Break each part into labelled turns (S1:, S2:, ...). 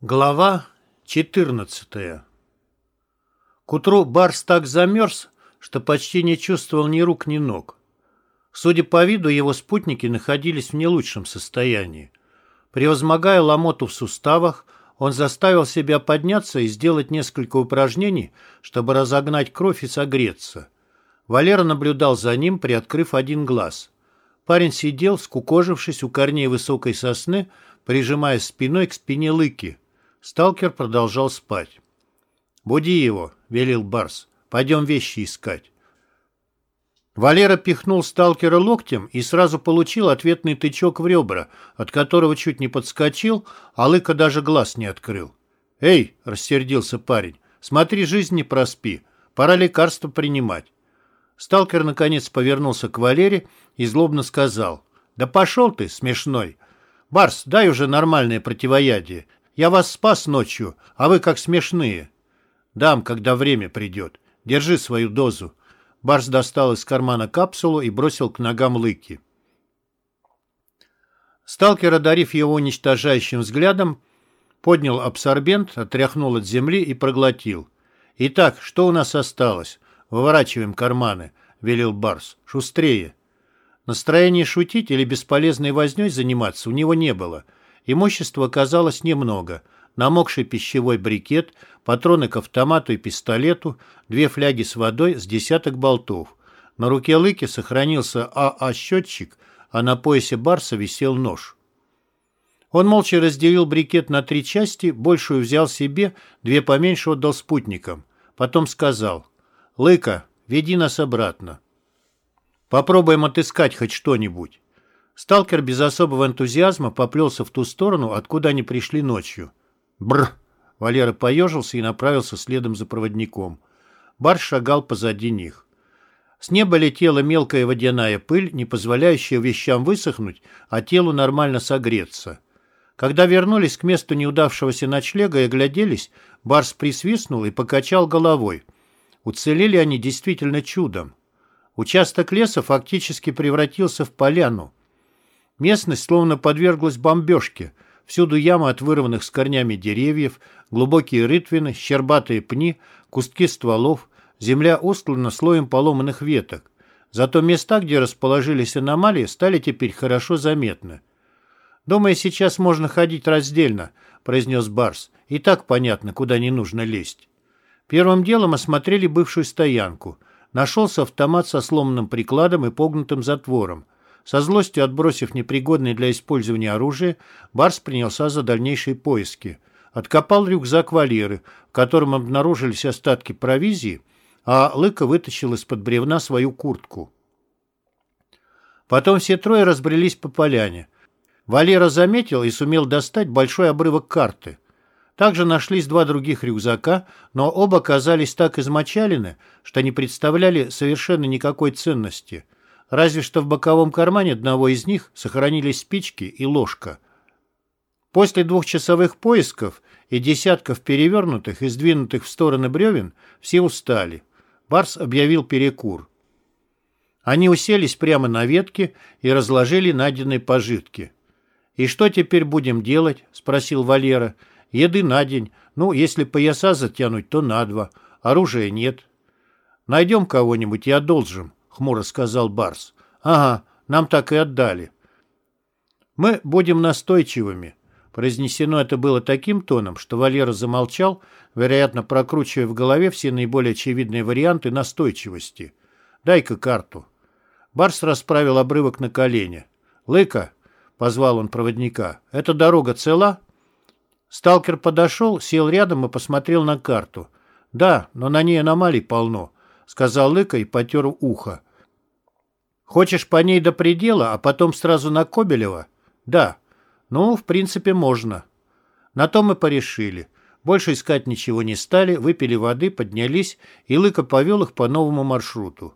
S1: Глава 14 К утру Барс так замерз, что почти не чувствовал ни рук, ни ног. Судя по виду, его спутники находились в не лучшем состоянии. Превозмогая ломоту в суставах, он заставил себя подняться и сделать несколько упражнений, чтобы разогнать кровь и согреться. Валера наблюдал за ним, приоткрыв один глаз. Парень сидел, скукожившись у корней высокой сосны, прижимая спиной к спине лыки – Сталкер продолжал спать. «Буди его», — велел Барс. «Пойдем вещи искать». Валера пихнул сталкера локтем и сразу получил ответный тычок в ребра, от которого чуть не подскочил, а Лыка даже глаз не открыл. «Эй!» — рассердился парень. «Смотри, жизнь не проспи. Пора лекарства принимать». Сталкер наконец повернулся к Валере и злобно сказал. «Да пошел ты, смешной! Барс, дай уже нормальное противоядие. Я вас спас ночью, а вы как смешные. Дам, когда время придет. Держи свою дозу. Барс достал из кармана капсулу и бросил к ногам Лыки. Сталкер, одарив его уничтожающим взглядом, поднял абсорбент, отряхнул от земли и проглотил. «Итак, что у нас осталось? Выворачиваем карманы», — велел Барс. «Шустрее». Настроения шутить или бесполезной вознёй заниматься у него не было — Имущества оказалось немного. Намокший пищевой брикет, патроны к автомату и пистолету, две фляги с водой с десяток болтов. На руке Лыки сохранился АА-счетчик, а на поясе Барса висел нож. Он молча разделил брикет на три части, большую взял себе, две поменьше отдал спутникам. Потом сказал, «Лыка, веди нас обратно. Попробуем отыскать хоть что-нибудь». Сталкер без особого энтузиазма поплелся в ту сторону, откуда они пришли ночью. Бр! Валера поежился и направился следом за проводником. Барс шагал позади них. С неба летела мелкая водяная пыль, не позволяющая вещам высохнуть, а телу нормально согреться. Когда вернулись к месту неудавшегося ночлега и огляделись, Барс присвистнул и покачал головой. Уцелели они действительно чудом. Участок леса фактически превратился в поляну. Местность словно подверглась бомбежке. Всюду ямы от вырванных с корнями деревьев, глубокие рытвины, щербатые пни, кустки стволов, земля устлана слоем поломанных веток. Зато места, где расположились аномалии, стали теперь хорошо заметны. «Думаю, сейчас можно ходить раздельно», — произнес Барс. «И так понятно, куда не нужно лезть». Первым делом осмотрели бывшую стоянку. Нашелся автомат со сломанным прикладом и погнутым затвором. Со злостью отбросив непригодное для использования оружие, Барс принялся за дальнейшие поиски. Откопал рюкзак Валеры, в котором обнаружились остатки провизии, а Лыка вытащил из-под бревна свою куртку. Потом все трое разбрелись по поляне. Валера заметил и сумел достать большой обрывок карты. Также нашлись два других рюкзака, но оба казались так измочалены, что не представляли совершенно никакой ценности – разве что в боковом кармане одного из них сохранились спички и ложка. После двухчасовых поисков и десятков перевернутых и сдвинутых в стороны бревен все устали. Барс объявил перекур. Они уселись прямо на ветке и разложили найденные пожитки. «И что теперь будем делать?» — спросил Валера. «Еды на день. Ну, если пояса затянуть, то на два. Оружия нет. Найдем кого-нибудь и одолжим хмуро сказал Барс. «Ага, нам так и отдали». «Мы будем настойчивыми». Произнесено это было таким тоном, что Валера замолчал, вероятно, прокручивая в голове все наиболее очевидные варианты настойчивости. «Дай-ка карту». Барс расправил обрывок на колени. «Лыка», — позвал он проводника, — «эта дорога цела?» Сталкер подошел, сел рядом и посмотрел на карту. «Да, но на ней аномалий полно», — сказал Лыка и потер ухо. Хочешь по ней до предела, а потом сразу на Кобелева? Да. Ну, в принципе, можно. На то мы порешили. Больше искать ничего не стали, выпили воды, поднялись, и Лыка повел их по новому маршруту.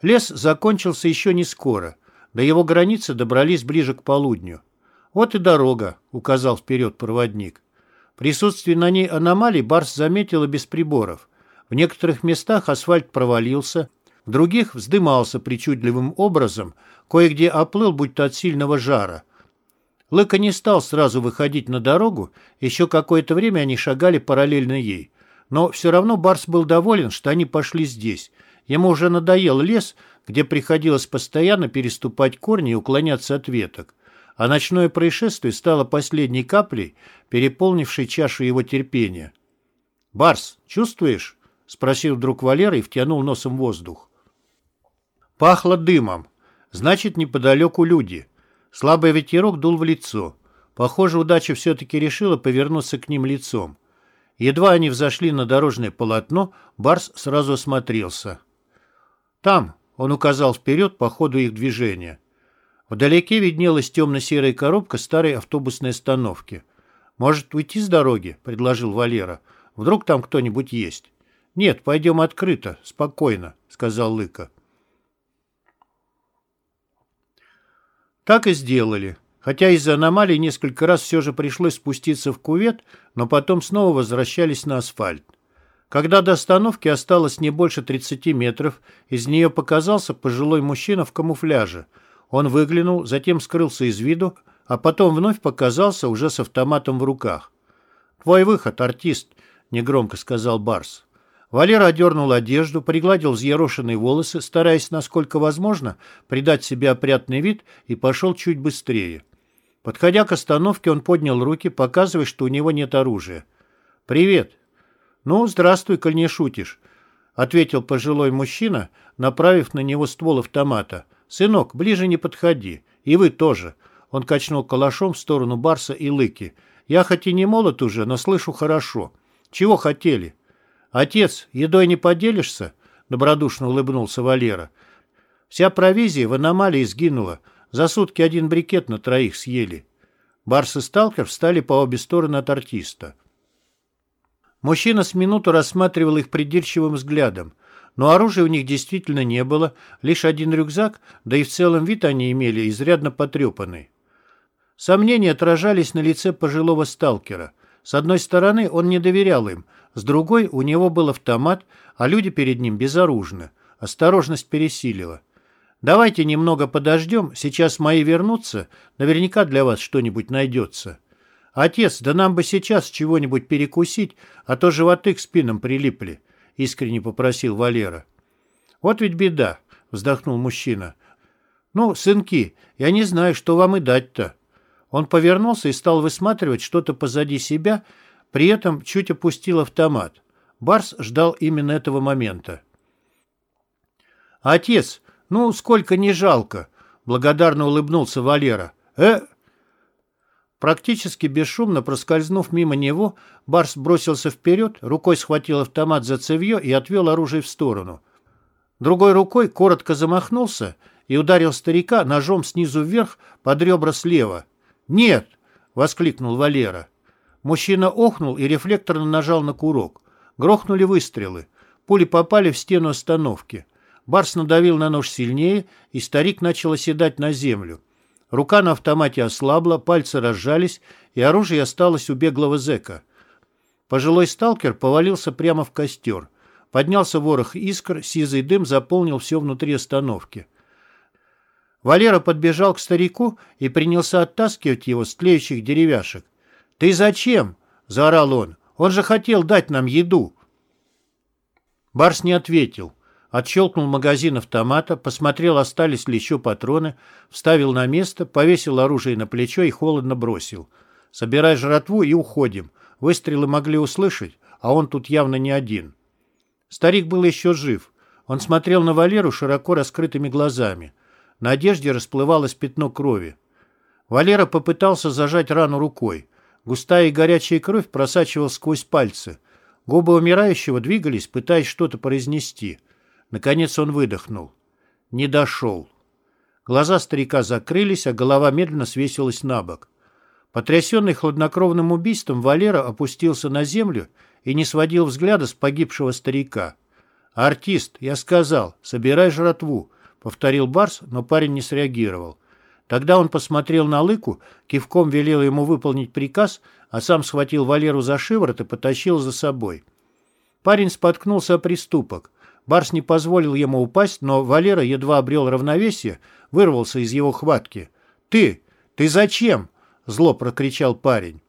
S1: Лес закончился еще не скоро. До его границы добрались ближе к полудню. «Вот и дорога», — указал вперед проводник. Присутствие на ней аномалий Барс заметил и без приборов. В некоторых местах асфальт провалился, в других вздымался причудливым образом, кое-где оплыл, будто от сильного жара. Лыка не стал сразу выходить на дорогу, еще какое-то время они шагали параллельно ей. Но все равно Барс был доволен, что они пошли здесь. Ему уже надоел лес, где приходилось постоянно переступать корни и уклоняться от веток. А ночное происшествие стало последней каплей, переполнившей чашу его терпения. «Барс, чувствуешь?» — спросил вдруг Валера и втянул носом воздух. Пахло дымом. Значит, неподалеку люди. Слабый ветерок дул в лицо. Похоже, удача все-таки решила повернуться к ним лицом. Едва они взошли на дорожное полотно, Барс сразу осмотрелся. «Там», — он указал вперед по ходу их движения. Вдалеке виднелась темно-серая коробка старой автобусной остановки. «Может, уйти с дороги?» — предложил Валера. «Вдруг там кто-нибудь есть?» «Нет, пойдем открыто, спокойно», — сказал Лыка. Так и сделали. Хотя из-за аномалий несколько раз все же пришлось спуститься в кувет, но потом снова возвращались на асфальт. Когда до остановки осталось не больше 30 метров, из нее показался пожилой мужчина в камуфляже. Он выглянул, затем скрылся из виду, а потом вновь показался уже с автоматом в руках. «Твой выход, артист», — негромко сказал Барс. Валера одернул одежду, пригладил взъерошенные волосы, стараясь, насколько возможно, придать себе опрятный вид и пошел чуть быстрее. Подходя к остановке, он поднял руки, показывая, что у него нет оружия. «Привет». «Ну, здравствуй, коль не шутишь», — ответил пожилой мужчина, направив на него ствол автомата. «Сынок, ближе не подходи. И вы тоже». Он качнул калашом в сторону Барса и Лыки. «Я хоть и не молод уже, но слышу хорошо. Чего хотели?» «Отец, едой не поделишься?» — добродушно улыбнулся Валера. «Вся провизия в аномалии сгинула. За сутки один брикет на троих съели». Барс и сталкер встали по обе стороны от артиста. Мужчина с минуту рассматривал их придирчивым взглядом. Но оружия у них действительно не было, лишь один рюкзак, да и в целом вид они имели изрядно потрепанный. Сомнения отражались на лице пожилого сталкера. С одной стороны, он не доверял им, с другой у него был автомат, а люди перед ним безоружны. Осторожность пересилила. «Давайте немного подождем, сейчас мои вернутся, наверняка для вас что-нибудь найдется». «Отец, да нам бы сейчас чего-нибудь перекусить, а то животы к спинам прилипли», — искренне попросил Валера. «Вот ведь беда», — вздохнул мужчина. «Ну, сынки, я не знаю, что вам и дать-то». Он повернулся и стал высматривать что-то позади себя, при этом чуть опустил автомат. Барс ждал именно этого момента. «Отец, ну сколько не жалко!» — благодарно улыбнулся Валера. «Э?» Практически бесшумно проскользнув мимо него, Барс бросился вперед, рукой схватил автомат за цевье и отвел оружие в сторону. Другой рукой коротко замахнулся и ударил старика ножом снизу вверх под ребра слева. «Нет!» — воскликнул Валера. Мужчина охнул и рефлекторно нажал на курок. Грохнули выстрелы. Пули попали в стену остановки. Барс надавил на нож сильнее, и старик начал оседать на землю. Рука на автомате ослабла, пальцы разжались, и оружие осталось у беглого зэка. Пожилой сталкер повалился прямо в костер. Поднялся ворох искр, сизый дым заполнил все внутри остановки. Валера подбежал к старику и принялся оттаскивать его с тлеющих деревяшек. «Ты зачем?» — заорал он. «Он же хотел дать нам еду». Барс не ответил. Отщелкнул магазин автомата, посмотрел, остались ли еще патроны, вставил на место, повесил оружие на плечо и холодно бросил. «Собирай жратву и уходим. Выстрелы могли услышать, а он тут явно не один». Старик был еще жив. Он смотрел на Валеру широко раскрытыми глазами. На одежде расплывалось пятно крови. Валера попытался зажать рану рукой. Густая и горячая кровь просачивалась сквозь пальцы. Губы умирающего двигались, пытаясь что-то произнести. Наконец он выдохнул. Не дошел. Глаза старика закрылись, а голова медленно свесилась на бок. Потрясенный хладнокровным убийством, Валера опустился на землю и не сводил взгляда с погибшего старика. «Артист, я сказал, собирай жратву», — повторил Барс, но парень не среагировал. Тогда он посмотрел на Лыку, кивком велел ему выполнить приказ, а сам схватил Валеру за шиворот и потащил за собой. Парень споткнулся о приступок. Барс не позволил ему упасть, но Валера едва обрел равновесие, вырвался из его хватки. «Ты! Ты зачем?» —— зло прокричал парень.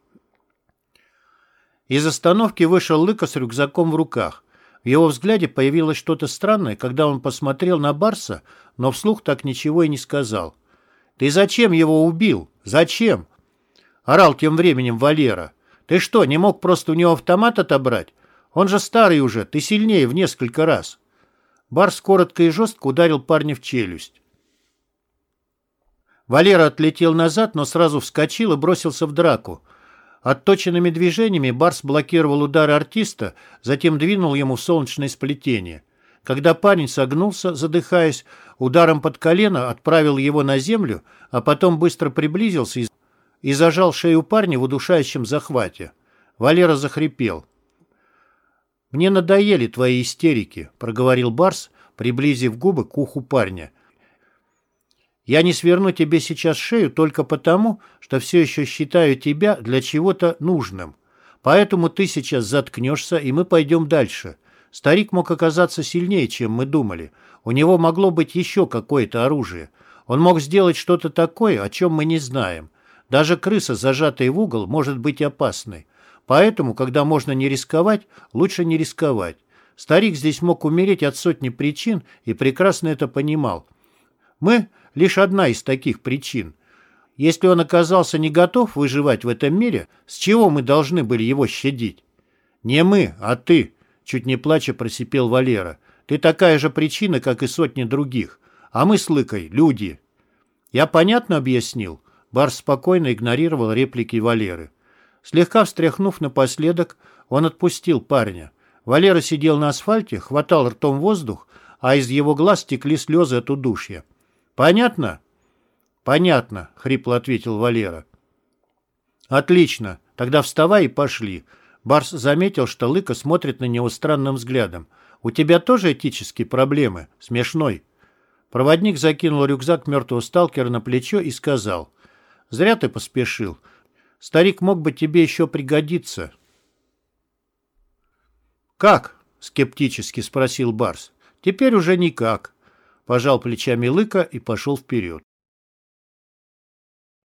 S1: Из остановки вышел Лыка с рюкзаком в руках. В его взгляде появилось что-то странное, когда он посмотрел на Барса, но вслух так ничего и не сказал. «Ты зачем его убил? Зачем?» Орал тем временем Валера. «Ты что, не мог просто у него автомат отобрать? Он же старый уже, ты сильнее в несколько раз». Барс коротко и жестко ударил парня в челюсть. Валера отлетел назад, но сразу вскочил и бросился в драку. Отточенными движениями Барс блокировал удары артиста, затем двинул ему в солнечное сплетение. Когда парень согнулся, задыхаясь, ударом под колено отправил его на землю, а потом быстро приблизился и, и зажал шею парня в удушающем захвате. Валера захрипел. «Мне надоели твои истерики», — проговорил Барс, приблизив губы к уху парня. Я не сверну тебе сейчас шею только потому, что все еще считаю тебя для чего-то нужным. Поэтому ты сейчас заткнешься, и мы пойдем дальше. Старик мог оказаться сильнее, чем мы думали. У него могло быть еще какое-то оружие. Он мог сделать что-то такое, о чем мы не знаем. Даже крыса, зажатая в угол, может быть опасной. Поэтому, когда можно не рисковать, лучше не рисковать. Старик здесь мог умереть от сотни причин и прекрасно это понимал. Мы лишь одна из таких причин. Если он оказался не готов выживать в этом мире, с чего мы должны были его щадить? Не мы, а ты, чуть не плача просипел Валера. Ты такая же причина, как и сотни других. А мы с Лыкой — люди. Я понятно объяснил? Барс спокойно игнорировал реплики Валеры. Слегка встряхнув напоследок, он отпустил парня. Валера сидел на асфальте, хватал ртом воздух, а из его глаз текли слезы от удушья. Понятно? Понятно, хрипло ответил Валера. Отлично, тогда вставай и пошли. Барс заметил, что Лыка смотрит на него странным взглядом. У тебя тоже этические проблемы? Смешной. Проводник закинул рюкзак мертвого сталкера на плечо и сказал. Зря ты поспешил. Старик мог бы тебе еще пригодиться. «Как?» — скептически спросил Барс. «Теперь уже никак. Пожал плечами Лыка и пошел вперед.